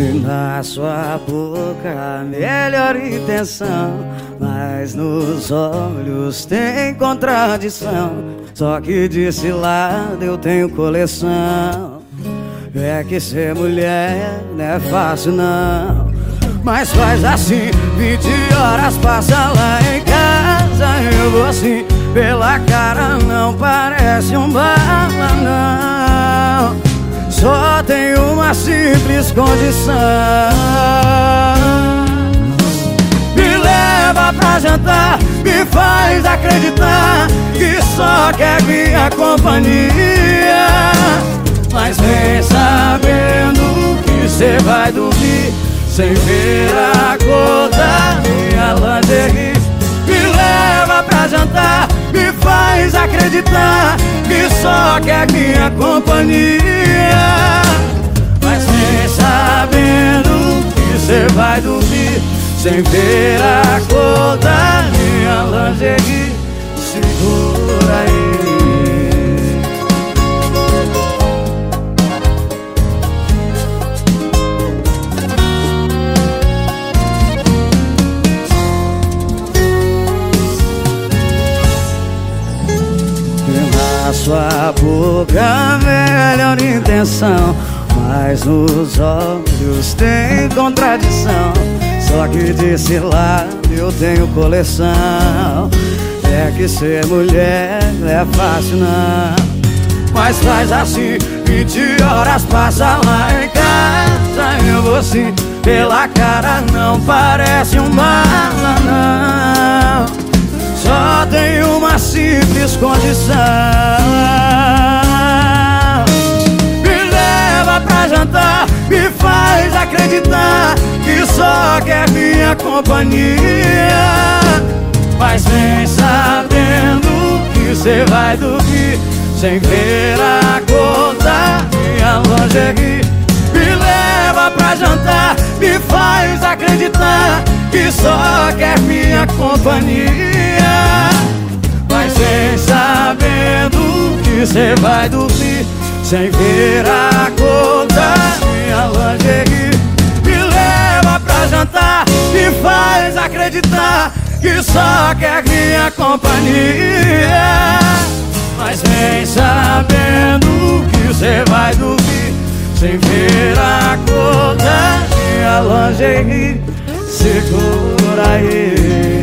Na sua boca, melhor intenção. Mas nos olhos tem contradição. Só que desse lado eu tenho coleção. É que ser mulher não é fácil, não. Mas faz assim, 20 horas passa lá em casa. Eu vou assim, pela cara não parece um bala, não. Simples condição. Me leva pra jantar Me faz acreditar Que só quer minha companhia. Mas vem sabendo que cê vai dormir Sem ver a cor da minha lingerie Me leva pra jantar Me faz acreditar Que só quer minha companhia sem ver a cor da minha lingerie. Segura aí. Na sua boca, melhor intenção mas nos olhos tem contradição Só que desse lado eu tenho coleção. É que ser mulher não é fácil não. Mas faz assim, 20 horas passa lá em casa. Eu vou assim, pela cara não parece um mala não. Só tem uma simples condição. Acreditar que só minha companhia. Mas vem sabendo que cê vai dormir Sem ver a cor minha lingerie. Me leva pra jantar, me faz acreditar Que só quer minha companhia. Mas vem sabendo que cê vai dormir Sem ver a que só quer minha companhia. Mas vem sabendo que você vai dormir Sem ver a cor da minha lingerie. Segura aí